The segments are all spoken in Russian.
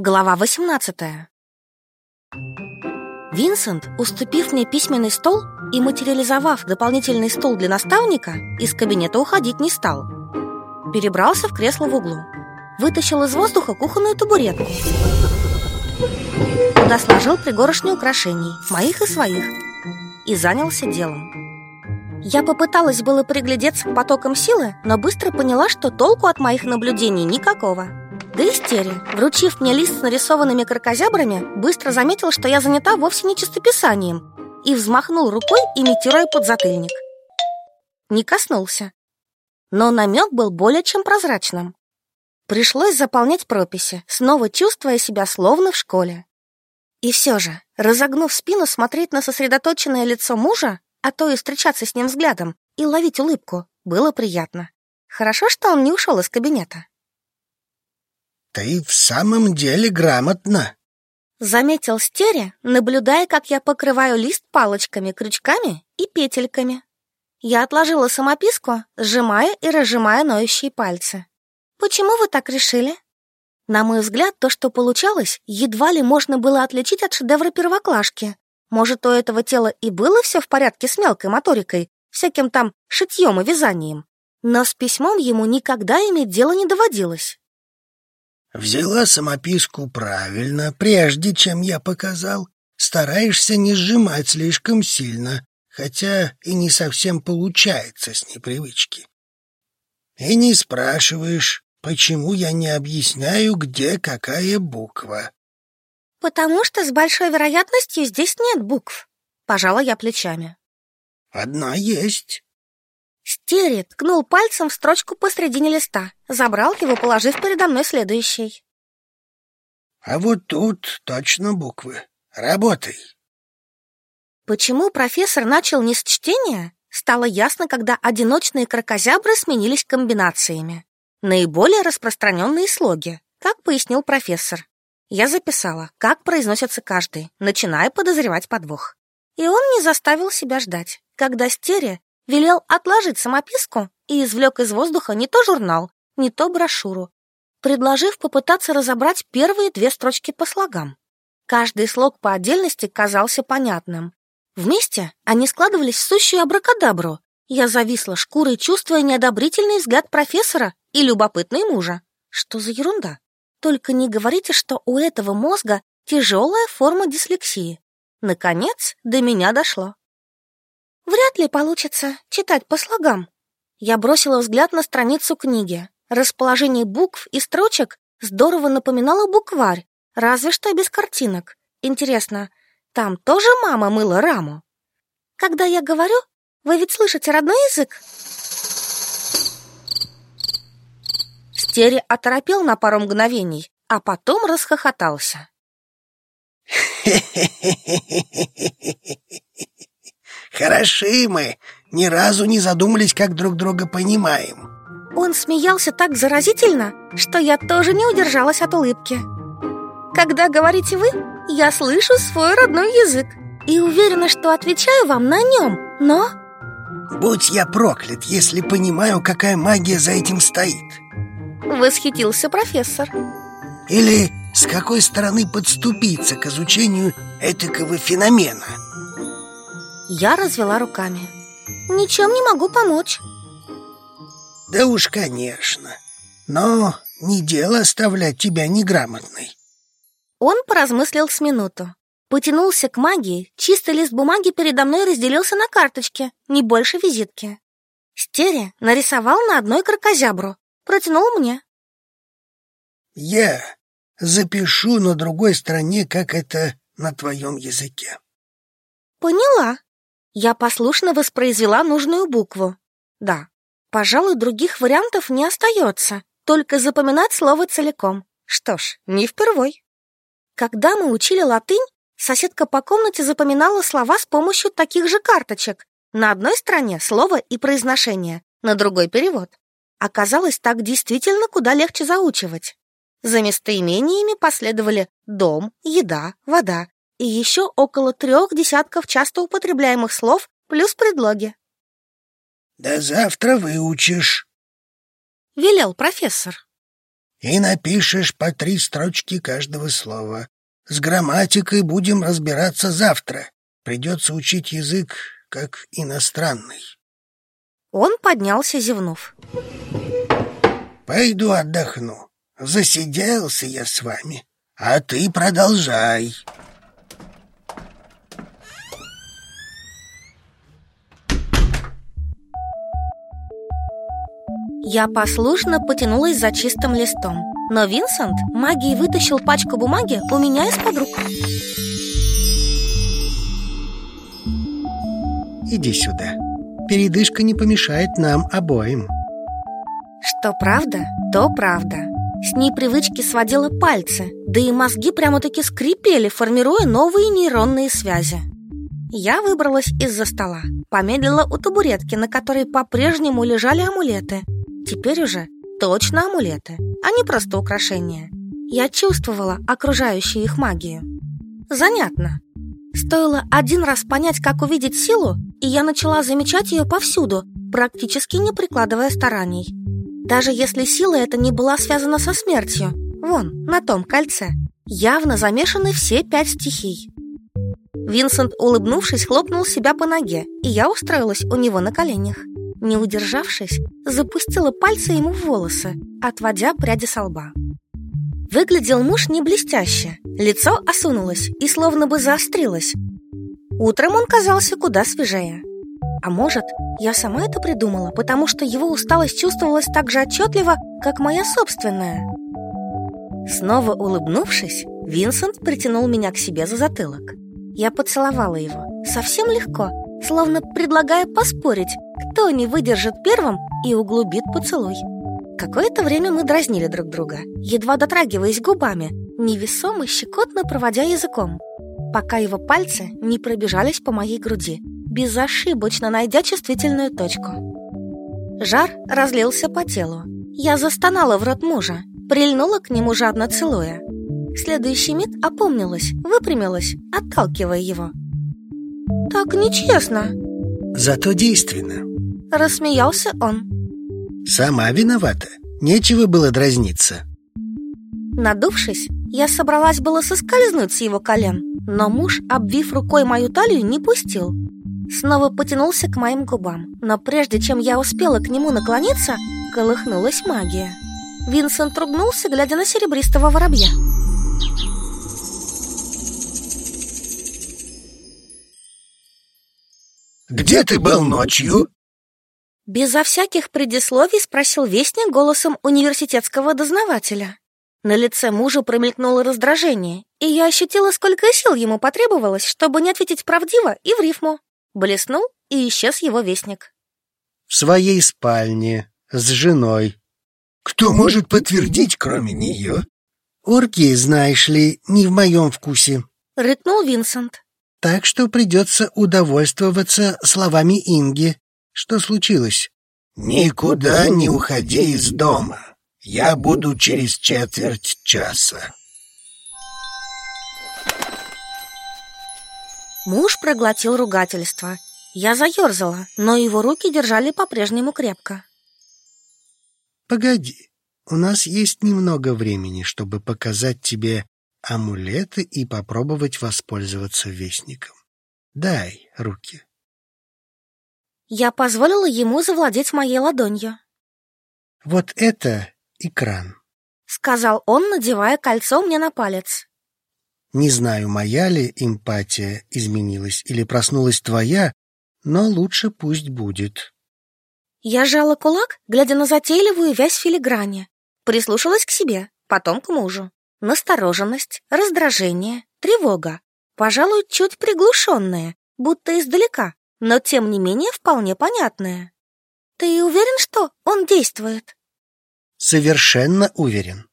Глава 18 Винсент, уступив мне письменный стол и материализовав дополнительный стол для наставника, из кабинета уходить не стал. Перебрался в кресло в углу. Вытащил из воздуха кухонную табуретку. Туда сложил пригорошню украшений, моих и своих, и занялся делом. Я попыталась было приглядеться к потокам силы, но быстро поняла, что толку от моих наблюдений никакого. Да и Стери, вручив мне лист с нарисованными кракозябрами, быстро заметил, что я занята вовсе не чистописанием и взмахнул рукой, имитируя подзатыльник. Не коснулся. Но намек был более чем прозрачным. Пришлось заполнять прописи, снова чувствуя себя словно в школе. И все же, разогнув спину, смотреть на сосредоточенное лицо мужа, а то и встречаться с ним взглядом и ловить улыбку, было приятно. Хорошо, что он не ушел из кабинета. «Ты в самом деле грамотно», — заметил Стере, наблюдая, как я покрываю лист палочками, крючками и петельками. Я отложила самописку, сжимая и разжимая ноющие пальцы. «Почему вы так решили?» На мой взгляд, то, что получалось, едва ли можно было отличить от шедевра первоклашки. Может, у этого тела и было все в порядке с мелкой моторикой, всяким там шитьем и вязанием. Но с письмом ему никогда иметь дело не доводилось. Взяла самописку правильно, прежде чем я показал. Стараешься не сжимать слишком сильно, хотя и не совсем получается с непривычки. И не спрашиваешь, почему я не объясняю, где какая буква. Потому что с большой вероятностью здесь нет букв. Пожала я плечами. Одна есть. Стери ткнул пальцем в строчку посредине листа, забрал его, положив передо мной следующий. А вот тут точно буквы. Работай. Почему профессор начал не с чтения, стало ясно, когда одиночные кракозябры сменились комбинациями. Наиболее распространенные слоги, как пояснил профессор. Я записала, как произносится каждый, начиная подозревать подвох. И он не заставил себя ждать, когда Стере велел отложить самописку и извлек из воздуха не то журнал, не то брошюру, предложив попытаться разобрать первые две строчки по слогам. Каждый слог по отдельности казался понятным. Вместе они складывались в сущую абракадабру. Я зависла шкурой, чувствуя неодобрительный взгляд профессора и любопытный мужа. Что за ерунда? Только не говорите, что у этого мозга тяжелая форма дислексии. Наконец, до меня дошло. Вряд ли получится читать по слогам. Я бросила взгляд на страницу книги. Расположение букв и строчек здорово напоминало букварь, разве что без картинок. Интересно, там тоже мама мыла раму? Когда я говорю, вы ведь слышите родной язык? Стери оторопел на пару мгновений, а потом расхохотался. Хороши мы, ни разу не задумались, как друг друга понимаем. Он смеялся так заразительно, что я тоже не удержалась от улыбки. Когда говорите вы, я слышу свой родной язык и уверена, что отвечаю вам на нем, но... Будь я проклят, если понимаю, какая магия за этим стоит. Восхитился профессор. Или с какой стороны подступиться к изучению этакого феномена? Я развела руками. Ничем не могу помочь. Да уж, конечно. Но не дело оставлять тебя неграмотной. Он поразмыслил с минуту. Потянулся к магии, чистый лист бумаги передо мной разделился на карточке, не больше визитки. Стере нарисовал на одной кракозябру, протянул мне. Я запишу на другой стороне, как это на твоем языке. Поняла. Я послушно воспроизвела нужную букву. Да, пожалуй, других вариантов не остается, только запоминать слово целиком. Что ж, не впервой. Когда мы учили латынь, соседка по комнате запоминала слова с помощью таких же карточек. На одной стороне слово и произношение, на другой перевод. Оказалось, так действительно куда легче заучивать. За местоимениями последовали дом, еда, вода, и еще около трех десятков часто употребляемых слов плюс предлоги. «До завтра выучишь», — велел профессор. и напишешь по три строчки каждого слова. С грамматикой будем разбираться завтра. Придется учить язык как иностранный. Он поднялся, зевнув. Пойду отдохну. Засиделся я с вами. А ты продолжай. Я послушно потянулась за чистым листом, но Винсент магией вытащил пачку бумаги у меня из-под рук. Иди сюда. Передышка не помешает нам обоим. Что правда, то правда. С непривычки сводила пальцы, да и мозги прямо-таки скрипели, формируя новые нейронные связи. Я выбралась из-за стола, помедлила у табуретки, на которой по-прежнему лежали амулеты, Теперь уже точно амулеты, а не просто украшения. Я чувствовала окружающую их магию. Занятно. Стоило один раз понять, как увидеть силу, и я начала замечать ее повсюду, практически не прикладывая стараний. Даже если сила эта не была связана со смертью, вон, на том кольце, явно замешаны все пять стихий. Винсент, улыбнувшись, хлопнул себя по ноге, и я устроилась у него на коленях. Не удержавшись, запустила пальцы ему в волосы, отводя пряди со лба. Выглядел муж не блестяще, лицо осунулось и словно бы заострилось. Утром он казался куда свежее. А может, я сама это придумала, потому что его усталость чувствовалась так же отчетливо, как моя собственная. Снова улыбнувшись, Винсент притянул меня к себе за затылок. Я поцеловала его, совсем легко, словно предлагая поспорить, кто не выдержит первым и углубит поцелуй. Какое-то время мы дразнили друг друга, едва дотрагиваясь губами, невесомо щекотно проводя языком, пока его пальцы не пробежались по моей груди, безошибочно найдя чувствительную точку. Жар разлился по телу. Я застонала в рот мужа, прильнула к нему жадно целуя. Следующий миг опомнилась, выпрямилась, отталкивая его. «Так нечестно!» «Зато действенно!» Рассмеялся он. Сама виновата. Нечего было дразниться. Надувшись, я собралась было соскользнуть с его колен, но муж, обвив рукой мою талию, не пустил. Снова потянулся к моим губам, но прежде чем я успела к нему наклониться, колыхнулась магия. Винсент ругнулся, глядя на серебристого воробья. «Где ты был ночью?» Безо всяких предисловий спросил вестник голосом университетского дознавателя. На лице мужа промелькнуло раздражение, и я ощутила, сколько сил ему потребовалось, чтобы не ответить правдиво и в рифму. Блеснул, и исчез его вестник. В своей спальне, с женой. Кто может подтвердить, кроме нее? Орки, знаешь ли, не в моем вкусе. Рыкнул Винсент. Так что придется удовольствоваться словами Инги. Что случилось? Никуда не уходи из дома. Я буду через четверть часа. Муж проглотил ругательство. Я заерзала, но его руки держали по-прежнему крепко. Погоди, у нас есть немного времени, чтобы показать тебе амулеты и попробовать воспользоваться вестником. Дай руки. Я позволила ему завладеть моей ладонью. «Вот это экран», — сказал он, надевая кольцо мне на палец. «Не знаю, моя ли эмпатия изменилась или проснулась твоя, но лучше пусть будет». Я сжала кулак, глядя на затейливую вязь филиграни, прислушалась к себе, потом к мужу. Настороженность, раздражение, тревога, пожалуй, чуть приглушенные, будто издалека но тем не менее вполне понятное. Ты уверен, что он действует? Совершенно уверен.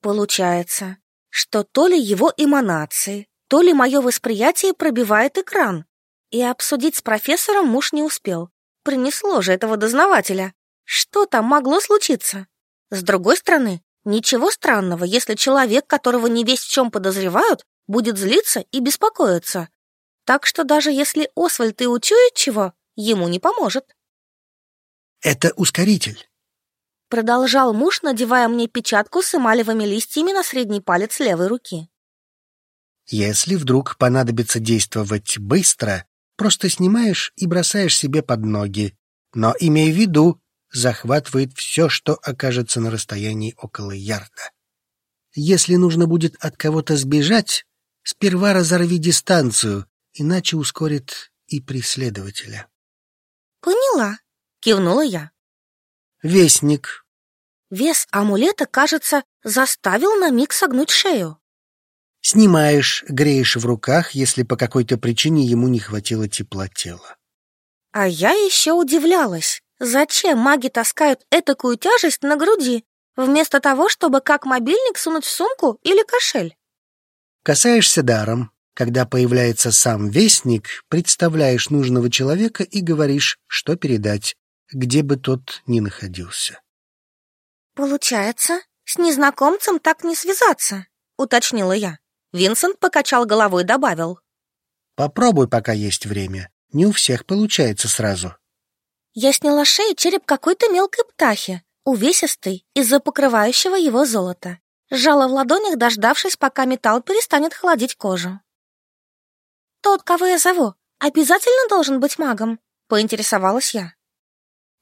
Получается, что то ли его эманации, то ли мое восприятие пробивает экран. И обсудить с профессором муж не успел. Принесло же этого дознавателя. Что там могло случиться? С другой стороны, ничего странного, если человек, которого не весь в чем подозревают, будет злиться и беспокоиться. Так что даже если Освальд и учует чего, ему не поможет. Это ускоритель. Продолжал муж, надевая мне печатку с эмалевыми листьями на средний палец левой руки. Если вдруг понадобится действовать быстро, просто снимаешь и бросаешь себе под ноги. Но имей в виду, захватывает все, что окажется на расстоянии около ярда. Если нужно будет от кого-то сбежать, сперва разорви дистанцию, иначе ускорит и преследователя. Поняла, кивнула я. Вестник. Вес амулета, кажется, заставил на миг согнуть шею. Снимаешь, греешь в руках, если по какой-то причине ему не хватило тепла тела. А я еще удивлялась, зачем маги таскают этакую тяжесть на груди, вместо того, чтобы как мобильник сунуть в сумку или кошель. Касаешься даром. Когда появляется сам вестник, представляешь нужного человека и говоришь, что передать, где бы тот ни находился. Получается, с незнакомцем так не связаться, уточнила я. Винсент покачал головой и добавил. Попробуй, пока есть время. Не у всех получается сразу. Я сняла шею череп какой-то мелкой птахи, увесистый из-за покрывающего его золота. Сжала в ладонях, дождавшись, пока металл перестанет холодить кожу. «Тот, кого я зову, обязательно должен быть магом?» — поинтересовалась я.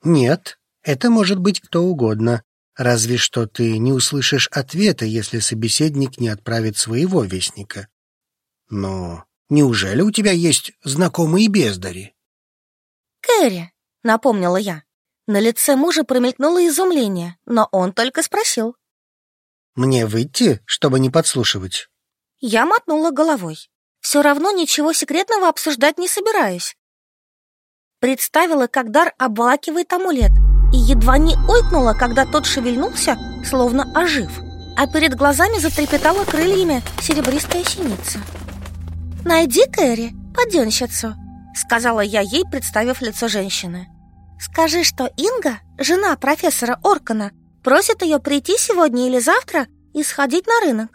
«Нет, это может быть кто угодно. Разве что ты не услышишь ответа, если собеседник не отправит своего вестника. Но неужели у тебя есть знакомые бездари?» «Кэрри», — напомнила я. На лице мужа промелькнуло изумление, но он только спросил. «Мне выйти, чтобы не подслушивать?» Я мотнула головой. Все равно ничего секретного обсуждать не собираюсь. Представила, как дар обволакивает амулет, и едва не ойкнула, когда тот шевельнулся, словно ожив, а перед глазами затрепетала крыльями серебристая синица. «Найди Кэрри, поденщицу», — сказала я ей, представив лицо женщины. Скажи, что Инга, жена профессора Оркана, просит ее прийти сегодня или завтра и сходить на рынок.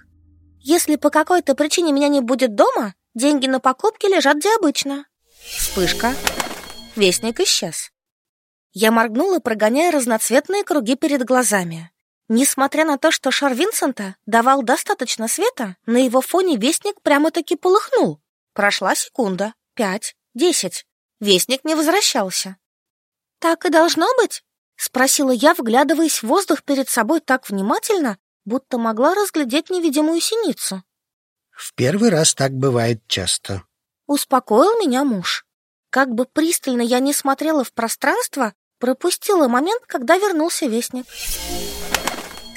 Если по какой-то причине меня не будет дома, деньги на покупки лежат где обычно. Вспышка. Вестник исчез. Я моргнула, прогоняя разноцветные круги перед глазами. Несмотря на то, что шар Винсента давал достаточно света, на его фоне вестник прямо-таки полыхнул. Прошла секунда, пять, десять. Вестник не возвращался. «Так и должно быть?» — спросила я, вглядываясь в воздух перед собой так внимательно, будто могла разглядеть невидимую синицу. «В первый раз так бывает часто», — успокоил меня муж. Как бы пристально я не смотрела в пространство, пропустила момент, когда вернулся вестник.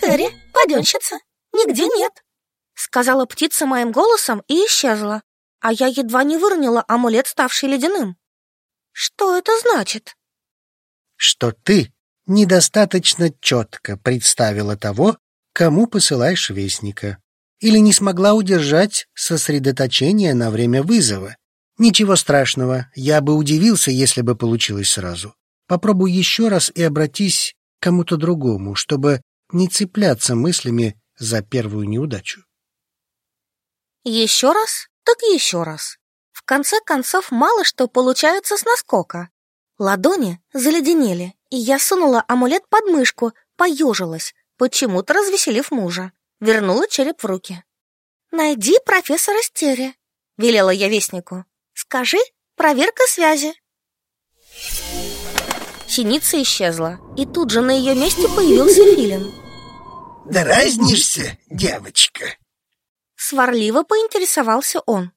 «Кэрри, паденщица, нигде нет», — сказала птица моим голосом и исчезла, а я едва не выронила амулет, ставший ледяным. «Что это значит?» что ты недостаточно четко представила того, кому посылаешь вестника, или не смогла удержать сосредоточение на время вызова. Ничего страшного, я бы удивился, если бы получилось сразу. Попробуй еще раз и обратись к кому-то другому, чтобы не цепляться мыслями за первую неудачу. Еще раз, так еще раз. В конце концов, мало что получается с наскока. Ладони заледенели, и я сунула амулет под мышку, поежилась, почему-то развеселив мужа. Вернула череп в руки. «Найди профессора Стери», — велела я вестнику. «Скажи, проверка связи». Синица исчезла, и тут же на ее месте появился филин. «Дразнишься, девочка?» Сварливо поинтересовался он.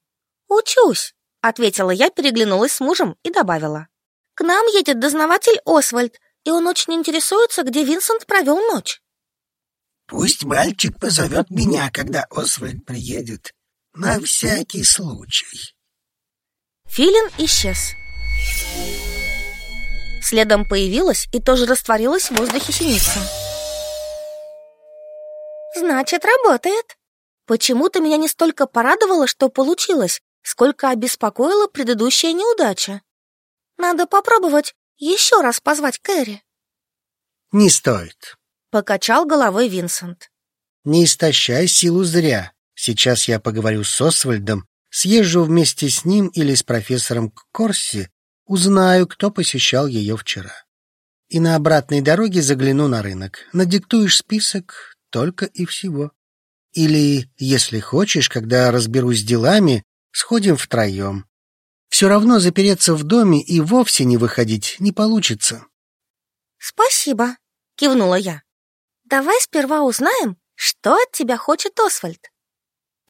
«Учусь», — ответила я, переглянулась с мужем и добавила. К нам едет дознаватель Освальд, и он очень интересуется, где Винсент провел ночь. Пусть мальчик позовет меня, когда Освальд приедет. На всякий случай. Филин исчез. Следом появилась и тоже растворилась в воздухе синица. Значит, работает. Почему-то меня не столько порадовало, что получилось, сколько обеспокоила предыдущая неудача. Надо попробовать еще раз позвать Кэрри. Не стоит. Покачал головой Винсент. Не истощай силу зря. Сейчас я поговорю с Освальдом, съезжу вместе с ним или с профессором Корси, узнаю, кто посещал ее вчера. И на обратной дороге загляну на рынок. Надиктуешь список только и всего. Или, если хочешь, когда разберусь с делами, сходим втроем. Все равно запереться в доме и вовсе не выходить не получится. Спасибо, кивнула я. Давай сперва узнаем, что от тебя хочет Освальд.